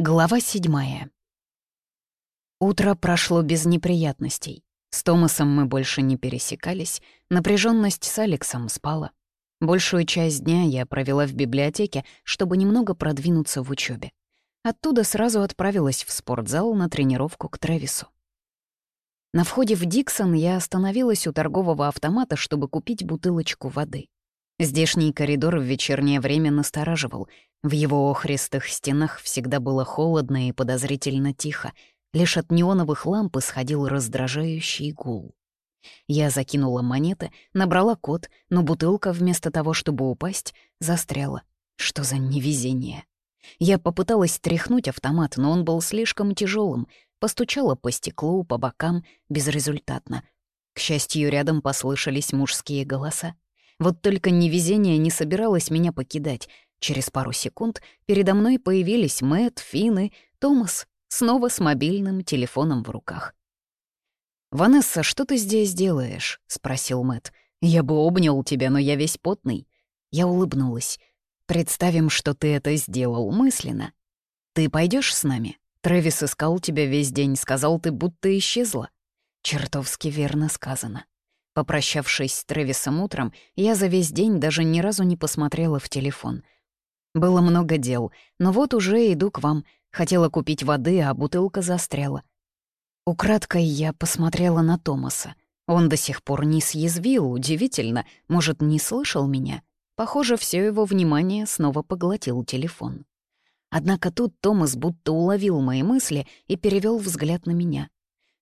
Глава седьмая. Утро прошло без неприятностей. С Томасом мы больше не пересекались, напряженность с Алексом спала. Большую часть дня я провела в библиотеке, чтобы немного продвинуться в учебе. Оттуда сразу отправилась в спортзал на тренировку к Трэвису. На входе в Диксон я остановилась у торгового автомата, чтобы купить бутылочку воды. Здешний коридор в вечернее время настораживал. В его охристых стенах всегда было холодно и подозрительно тихо. Лишь от неоновых ламп исходил раздражающий гул. Я закинула монеты, набрала код, но бутылка, вместо того, чтобы упасть, застряла. Что за невезение? Я попыталась тряхнуть автомат, но он был слишком тяжелым. Постучала по стеклу, по бокам, безрезультатно. К счастью, рядом послышались мужские голоса. Вот только невезение не собиралось меня покидать. Через пару секунд передо мной появились Мэтт, Финн и Томас, снова с мобильным телефоном в руках. «Ванесса, что ты здесь делаешь?» — спросил Мэтт. «Я бы обнял тебя, но я весь потный». Я улыбнулась. «Представим, что ты это сделал мысленно. Ты пойдешь с нами? Трэвис искал тебя весь день, сказал, ты будто исчезла». Чертовски верно сказано. Попрощавшись с Трэвисом утром, я за весь день даже ни разу не посмотрела в телефон. Было много дел, но вот уже иду к вам. Хотела купить воды, а бутылка застряла. Украдкой я посмотрела на Томаса. Он до сих пор не съязвил, удивительно, может, не слышал меня. Похоже, все его внимание снова поглотил телефон. Однако тут Томас будто уловил мои мысли и перевел взгляд на меня.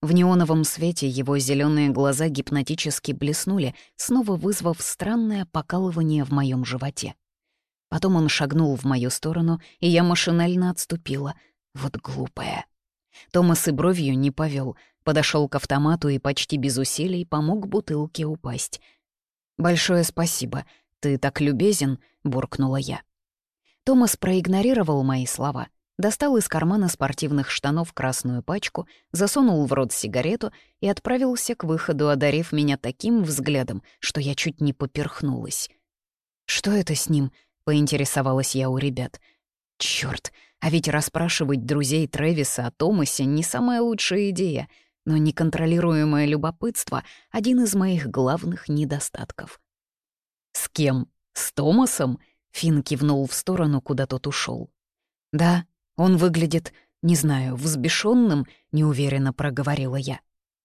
В неоновом свете его зеленые глаза гипнотически блеснули, снова вызвав странное покалывание в моем животе. Потом он шагнул в мою сторону, и я машинально отступила. Вот глупая. Томас и бровью не повел, подошел к автомату и почти без усилий помог бутылке упасть. «Большое спасибо. Ты так любезен», — буркнула я. Томас проигнорировал мои слова — достал из кармана спортивных штанов красную пачку, засунул в рот сигарету и отправился к выходу, одарив меня таким взглядом, что я чуть не поперхнулась. «Что это с ним?» — поинтересовалась я у ребят. Черт, а ведь расспрашивать друзей Трэвиса о Томасе не самая лучшая идея, но неконтролируемое любопытство — один из моих главных недостатков. «С кем? С Томасом?» — Финн кивнул в сторону, куда тот ушел. «Да», он выглядит, не знаю, взбешенным, неуверенно проговорила я.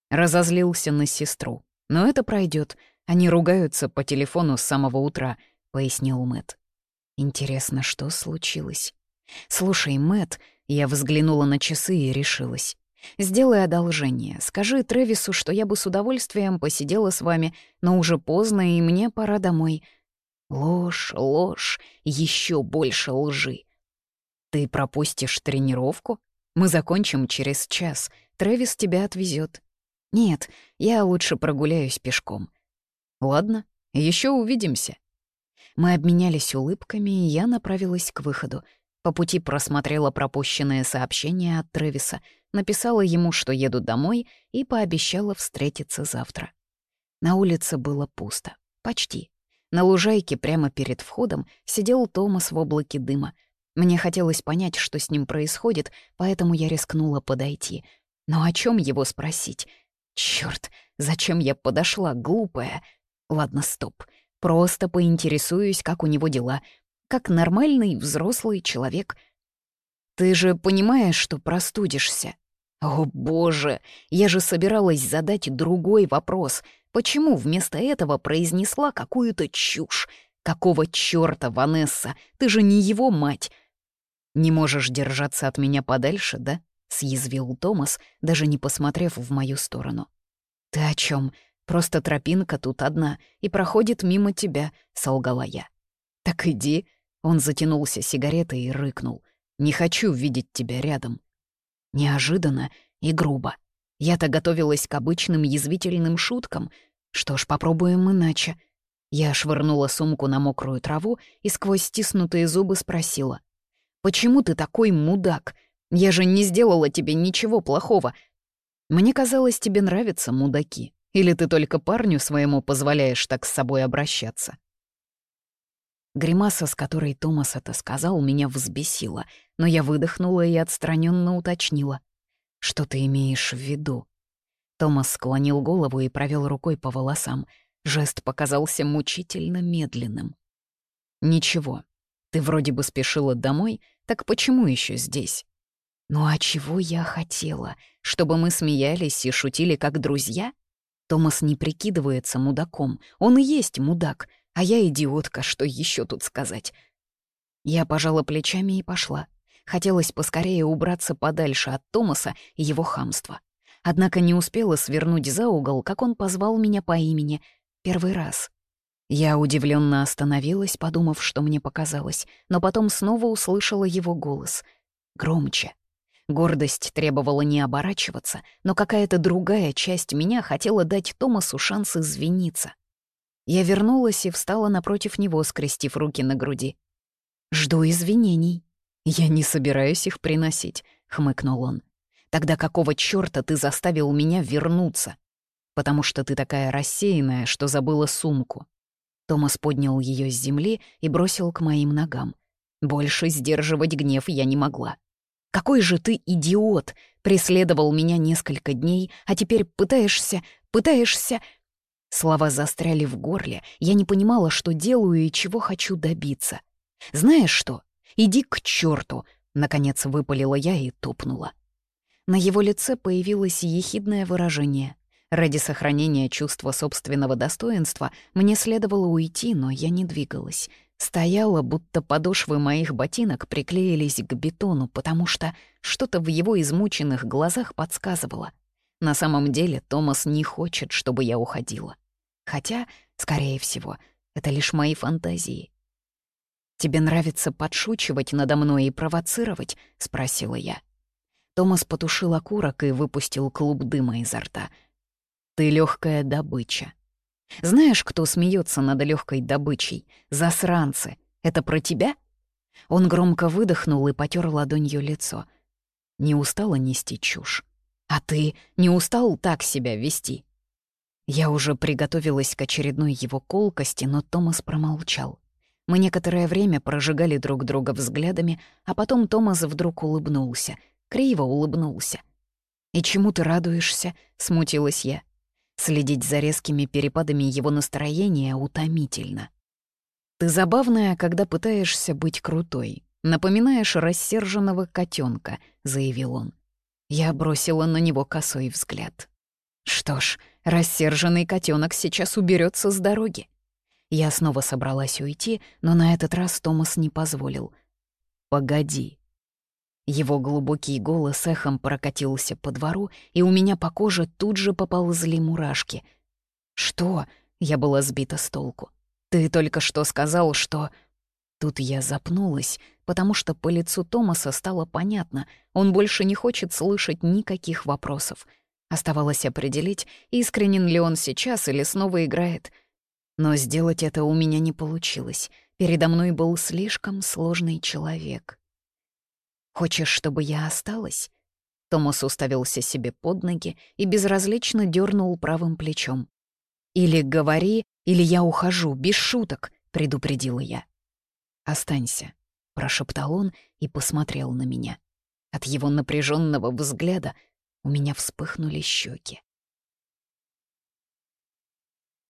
Разозлился на сестру. Но это пройдет. Они ругаются по телефону с самого утра, пояснил Мэт. Интересно, что случилось? Слушай, Мэт, я взглянула на часы и решилась. Сделай одолжение. Скажи Трэвису, что я бы с удовольствием посидела с вами, но уже поздно, и мне пора домой. Ложь, ложь, еще больше лжи. «Ты пропустишь тренировку? Мы закончим через час. Трэвис тебя отвезет. «Нет, я лучше прогуляюсь пешком». «Ладно, еще увидимся». Мы обменялись улыбками, и я направилась к выходу. По пути просмотрела пропущенное сообщение от Трэвиса, написала ему, что еду домой, и пообещала встретиться завтра. На улице было пусто. Почти. На лужайке прямо перед входом сидел Томас в облаке дыма — мне хотелось понять, что с ним происходит, поэтому я рискнула подойти. Но о чем его спросить? Черт, зачем я подошла, глупая? Ладно, стоп. Просто поинтересуюсь, как у него дела. Как нормальный взрослый человек. Ты же понимаешь, что простудишься? О, боже, я же собиралась задать другой вопрос. Почему вместо этого произнесла какую-то чушь? Какого чёрта, Ванесса? Ты же не его мать. «Не можешь держаться от меня подальше, да?» — съязвил Томас, даже не посмотрев в мою сторону. «Ты о чем? Просто тропинка тут одна и проходит мимо тебя», — солгала я. «Так иди», — он затянулся сигаретой и рыкнул. «Не хочу видеть тебя рядом». Неожиданно и грубо. Я-то готовилась к обычным язвительным шуткам. Что ж, попробуем иначе. Я швырнула сумку на мокрую траву и сквозь стиснутые зубы спросила. Почему ты такой мудак? Я же не сделала тебе ничего плохого. Мне казалось, тебе нравятся мудаки. Или ты только парню своему позволяешь так с собой обращаться?» Гримаса, с которой Томас это сказал, меня взбесила, но я выдохнула и отстраненно уточнила. «Что ты имеешь в виду?» Томас склонил голову и провел рукой по волосам. Жест показался мучительно медленным. «Ничего. Ты вроде бы спешила домой, так почему еще здесь?» «Ну а чего я хотела? Чтобы мы смеялись и шутили как друзья?» Томас не прикидывается мудаком. Он и есть мудак, а я идиотка, что еще тут сказать? Я пожала плечами и пошла. Хотелось поскорее убраться подальше от Томаса и его хамства. Однако не успела свернуть за угол, как он позвал меня по имени. Первый раз. Я удивленно остановилась, подумав, что мне показалось, но потом снова услышала его голос. Громче. Гордость требовала не оборачиваться, но какая-то другая часть меня хотела дать Томасу шанс извиниться. Я вернулась и встала напротив него, скрестив руки на груди. «Жду извинений». «Я не собираюсь их приносить», — хмыкнул он. «Тогда какого чёрта ты заставил меня вернуться? Потому что ты такая рассеянная, что забыла сумку». Томас поднял её с земли и бросил к моим ногам. Больше сдерживать гнев я не могла. «Какой же ты идиот!» Преследовал меня несколько дней, а теперь пытаешься, пытаешься... Слова застряли в горле, я не понимала, что делаю и чего хочу добиться. «Знаешь что? Иди к черту! наконец выпалила я и топнула. На его лице появилось ехидное выражение. Ради сохранения чувства собственного достоинства мне следовало уйти, но я не двигалась. Стояла, будто подошвы моих ботинок приклеились к бетону, потому что что-то в его измученных глазах подсказывало. На самом деле Томас не хочет, чтобы я уходила. Хотя, скорее всего, это лишь мои фантазии. «Тебе нравится подшучивать надо мной и провоцировать?» — спросила я. Томас потушил окурок и выпустил клуб дыма изо рта. «Ты легкая добыча. Знаешь, кто смеется над легкой добычей? Засранцы. Это про тебя?» Он громко выдохнул и потер ладонью лицо. «Не устала нести чушь? А ты не устал так себя вести?» Я уже приготовилась к очередной его колкости, но Томас промолчал. Мы некоторое время прожигали друг друга взглядами, а потом Томас вдруг улыбнулся, криво улыбнулся. «И чему ты радуешься?» — смутилась я. Следить за резкими перепадами его настроения утомительно. «Ты забавная, когда пытаешься быть крутой. Напоминаешь рассерженного котенка, заявил он. Я бросила на него косой взгляд. Что ж, рассерженный котенок сейчас уберется с дороги. Я снова собралась уйти, но на этот раз Томас не позволил. «Погоди». Его глубокий голос эхом прокатился по двору, и у меня по коже тут же поползли мурашки. «Что?» — я была сбита с толку. «Ты только что сказал, что...» Тут я запнулась, потому что по лицу Томаса стало понятно, он больше не хочет слышать никаких вопросов — Оставалось определить, искренен ли он сейчас или снова играет. Но сделать это у меня не получилось. Передо мной был слишком сложный человек. «Хочешь, чтобы я осталась?» Томас уставился себе под ноги и безразлично дернул правым плечом. «Или говори, или я ухожу, без шуток», — предупредила я. «Останься», — прошептал он и посмотрел на меня. От его напряженного взгляда у меня вспыхнули щеки.